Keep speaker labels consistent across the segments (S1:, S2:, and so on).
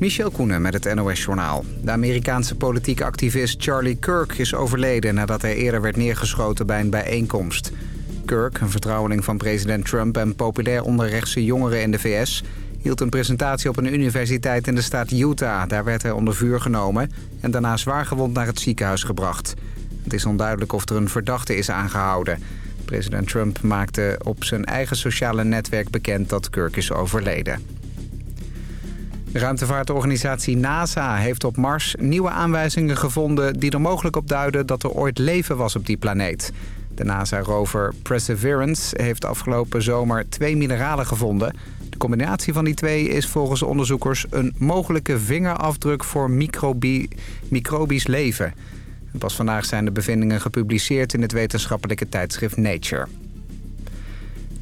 S1: Michel Koenen met het NOS-journaal. De Amerikaanse politieke activist Charlie Kirk is overleden... nadat hij eerder werd neergeschoten bij een bijeenkomst. Kirk, een vertrouweling van president Trump... en populair onder rechtse jongeren in de VS... hield een presentatie op een universiteit in de staat Utah. Daar werd hij onder vuur genomen... en daarna zwaargewond naar het ziekenhuis gebracht. Het is onduidelijk of er een verdachte is aangehouden. President Trump maakte op zijn eigen sociale netwerk bekend dat Kirk is overleden. De ruimtevaartorganisatie NASA heeft op Mars nieuwe aanwijzingen gevonden... die er mogelijk op duiden dat er ooit leven was op die planeet. De NASA-rover Perseverance heeft afgelopen zomer twee mineralen gevonden. De combinatie van die twee is volgens onderzoekers... een mogelijke vingerafdruk voor microbisch leven. Pas vandaag zijn de bevindingen gepubliceerd in het wetenschappelijke tijdschrift Nature.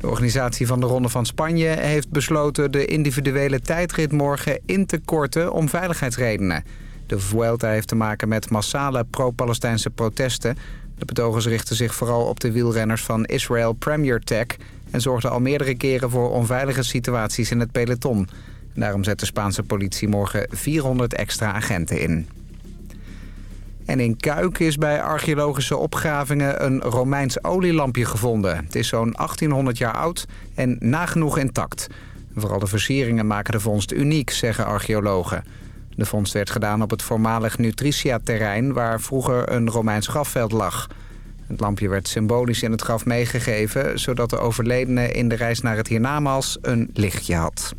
S1: De organisatie van de Ronde van Spanje heeft besloten de individuele tijdrit morgen in te korten om veiligheidsredenen. De Vuelta heeft te maken met massale pro-Palestijnse protesten. De betogers richten zich vooral op de wielrenners van Israel Premier Tech... en zorgden al meerdere keren voor onveilige situaties in het peloton. Daarom zet de Spaanse politie morgen 400 extra agenten in. En in Kuik is bij archeologische opgravingen een Romeins olielampje gevonden. Het is zo'n 1800 jaar oud en nagenoeg intact. Vooral de versieringen maken de vondst uniek, zeggen archeologen. De vondst werd gedaan op het voormalig Nutritia-terrein... waar vroeger een Romeins grafveld lag. Het lampje werd symbolisch in het graf meegegeven... zodat de overledene in de reis naar het hiernamaals een lichtje had.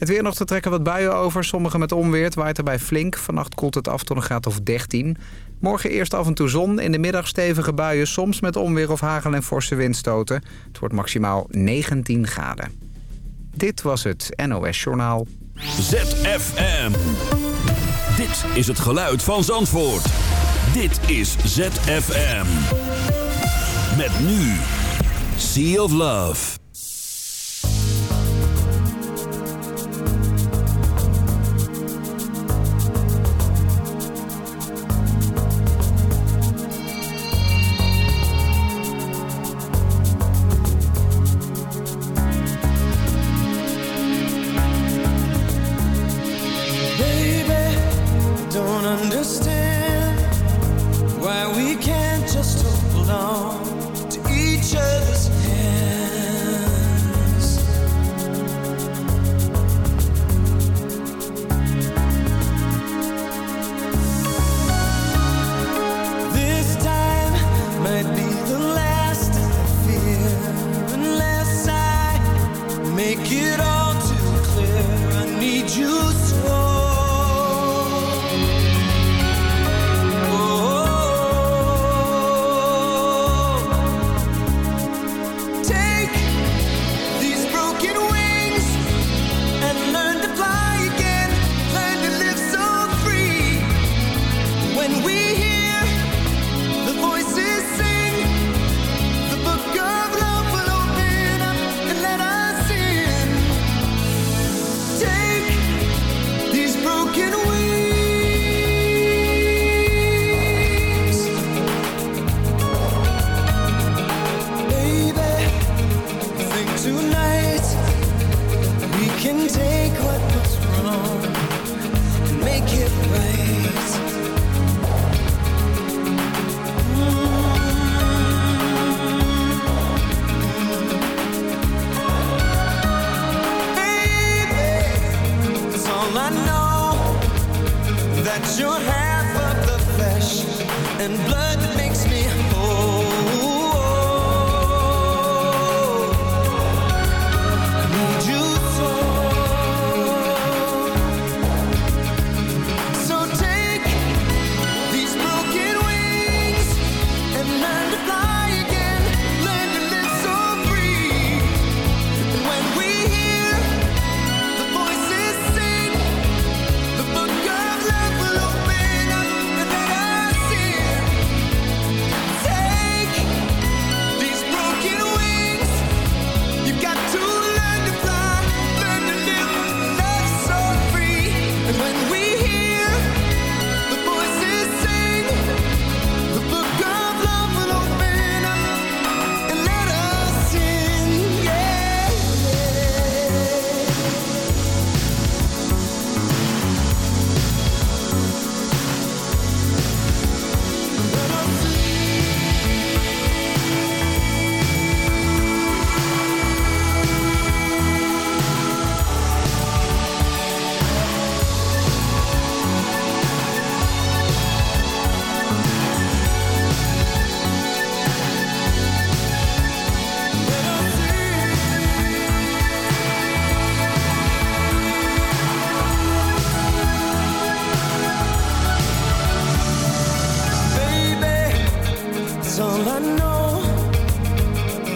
S1: Het weer nog te trekken wat buien over. Sommige met onweer. Het waait erbij flink. Vannacht koelt het af tot een graad of 13. Morgen eerst af en toe zon. In de middag stevige buien. Soms met onweer of hagel en forse windstoten. Het wordt maximaal 19 graden. Dit was het NOS Journaal.
S2: ZFM. Dit is het geluid van Zandvoort. Dit is ZFM. Met nu. Sea of Love.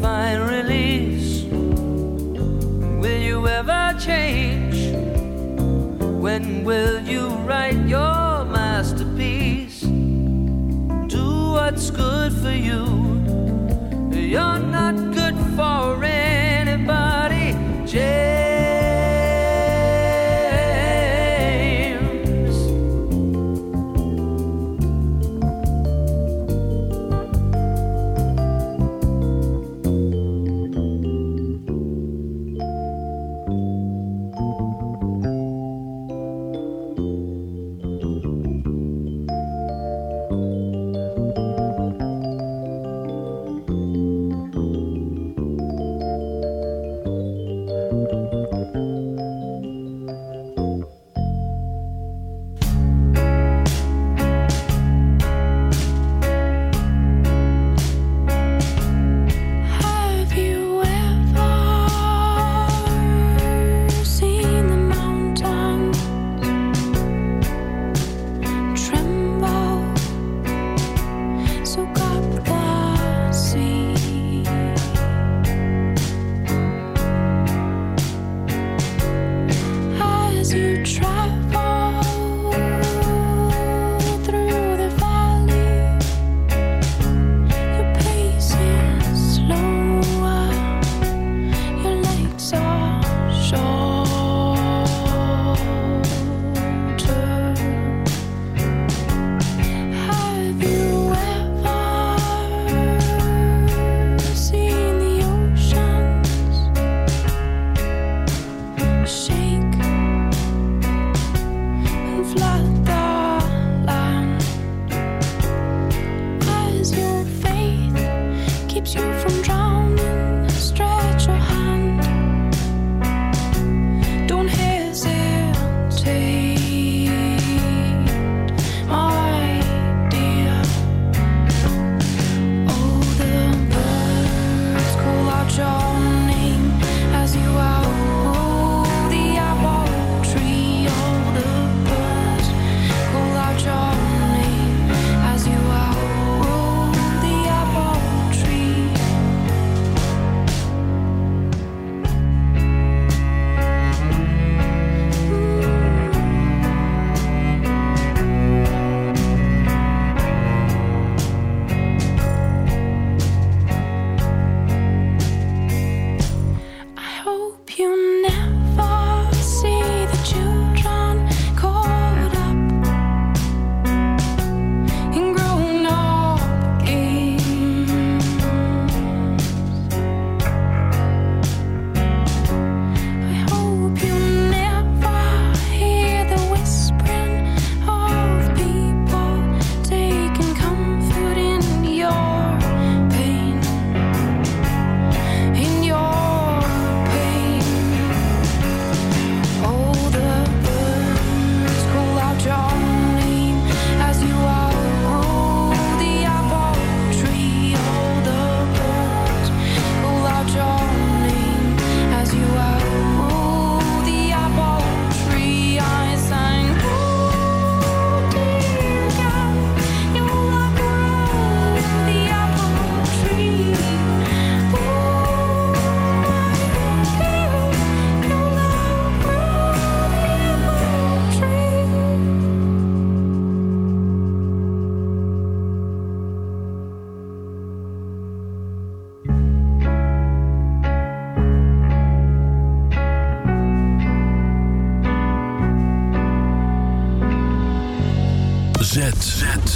S3: Find release. Will you ever change? When will you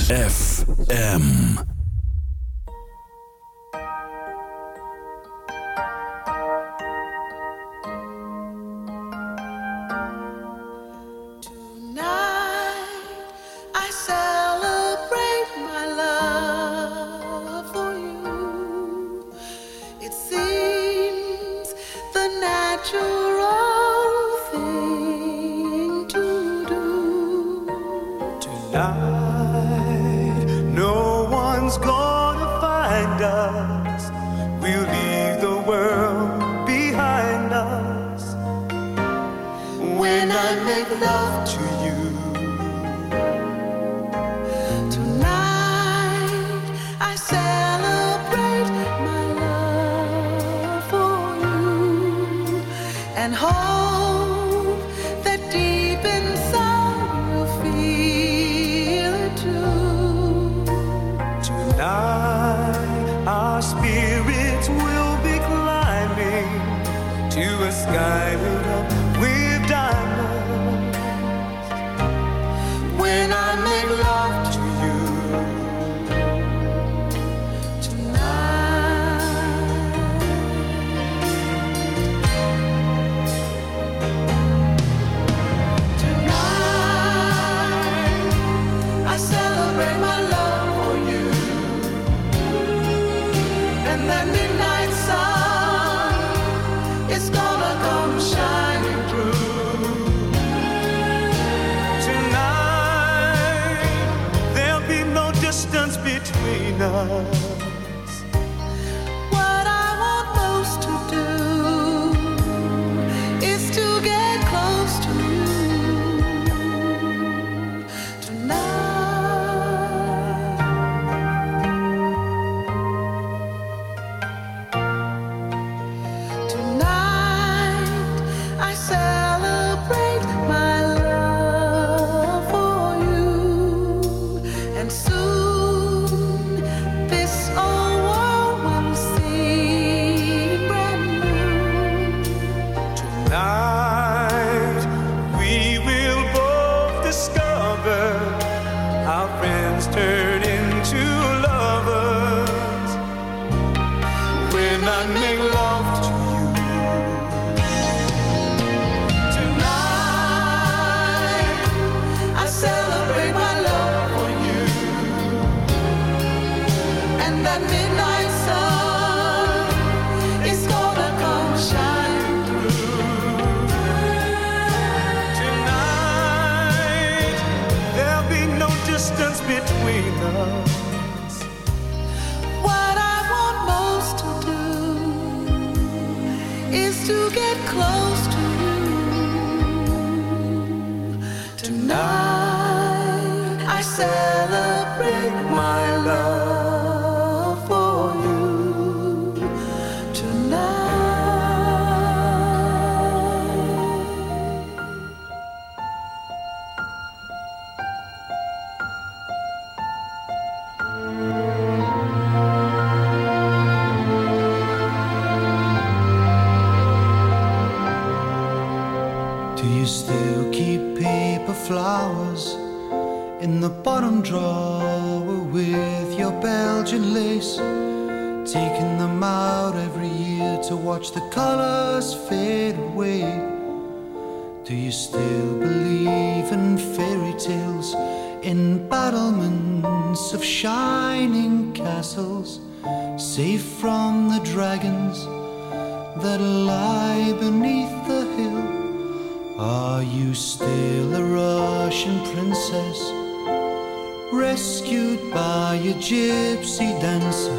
S4: ZFM.
S2: safe from the dragons that lie beneath the hill. Are you still a Russian princess, rescued by a gypsy dancer?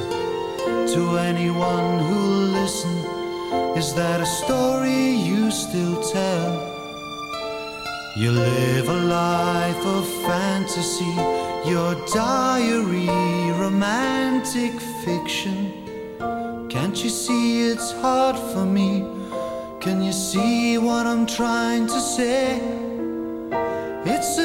S2: To anyone who'll listen, is that a story you still tell? You live a life of fantasy, your diary romantic fiction. Can't you see it's hard for me? Can you see what I'm
S3: trying to say? It's a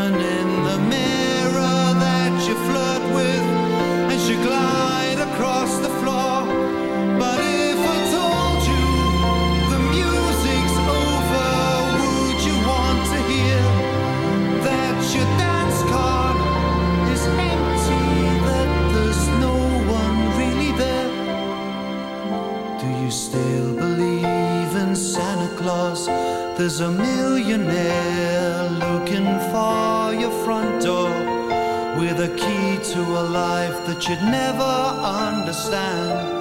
S3: you'd never understand.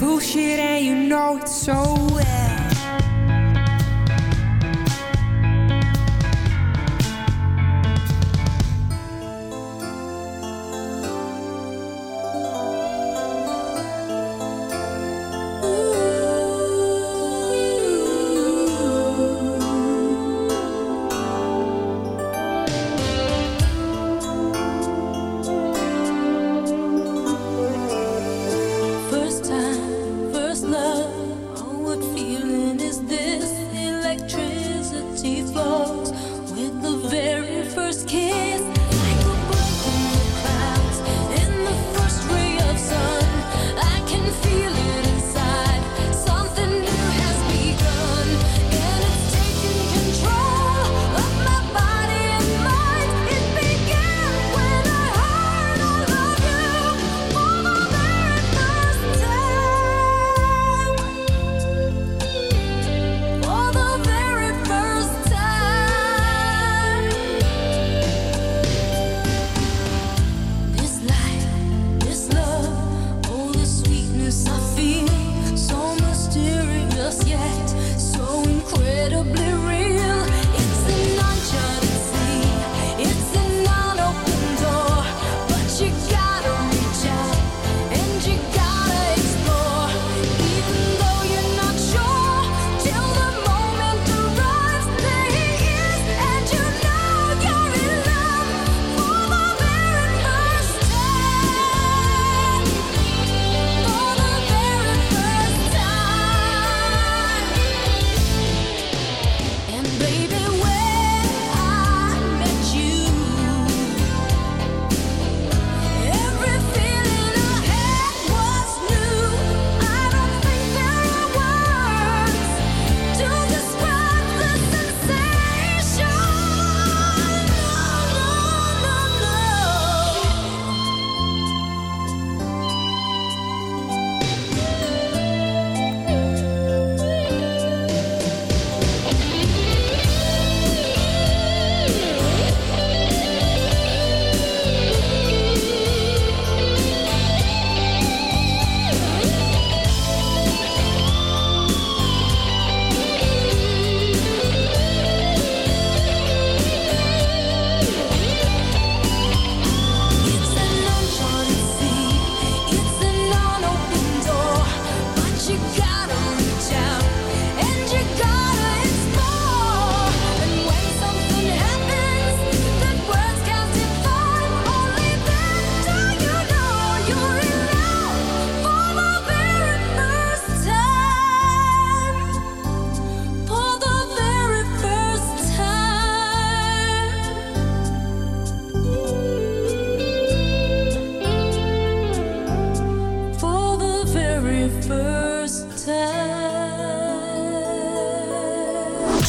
S3: Bullshit,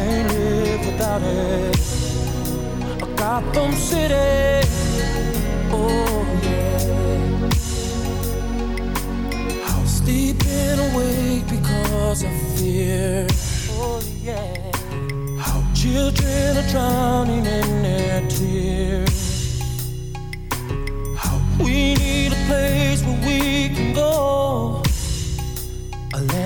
S5: can't live without it. A Gotham City, oh yeah. I'll sleep awake because of fear, oh yeah. How children are drowning in their tears. How we need a place where we can go.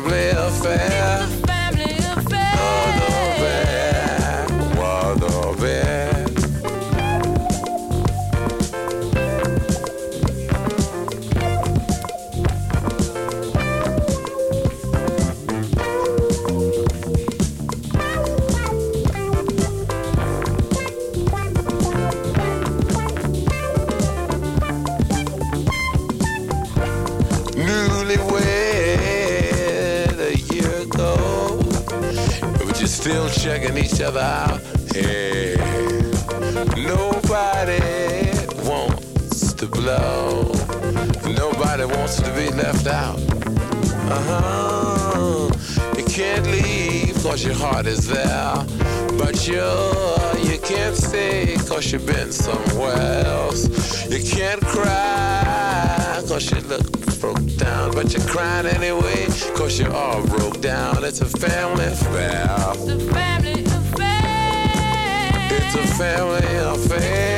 S6: It's
S7: heart is there. But you, you can't stay cause you've been somewhere else. You can't cry cause you look broke down. But you're crying anyway cause you're all broke down. It's a family affair.
S6: It's a family affair.
S7: It's a family affair.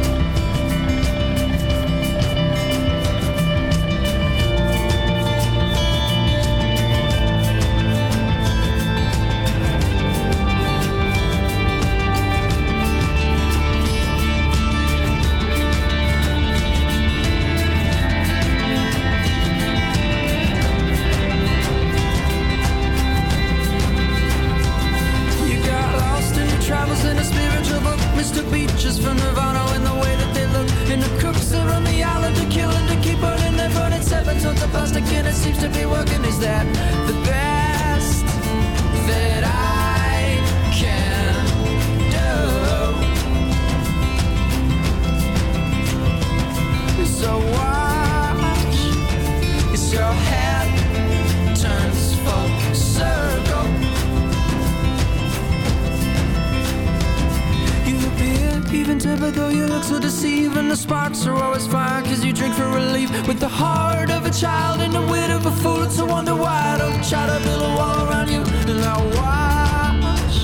S3: Sparks are always fire cause you drink for relief. With the heart of a child and the wit of a fool. A wonder why I don't try to build a wall around you. And I watch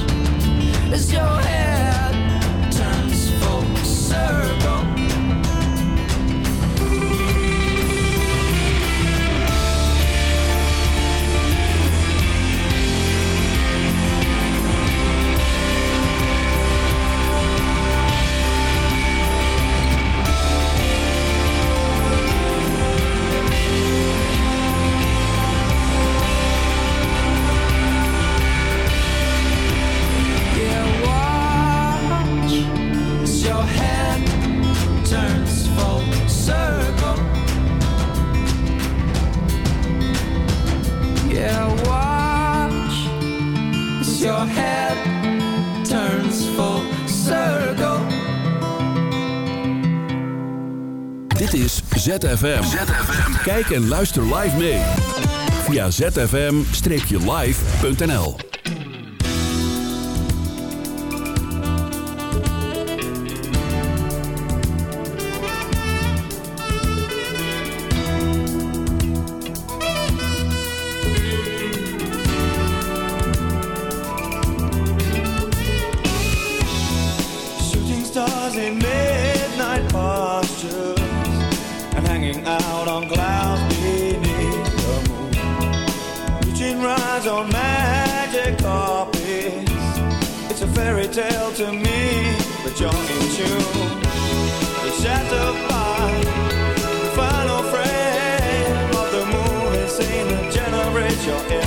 S3: as your head turns full circle. your head turns full circle.
S8: Dit is ZFM. ZFM. Kijk en luister live mee. Via zfm-live.nl
S2: your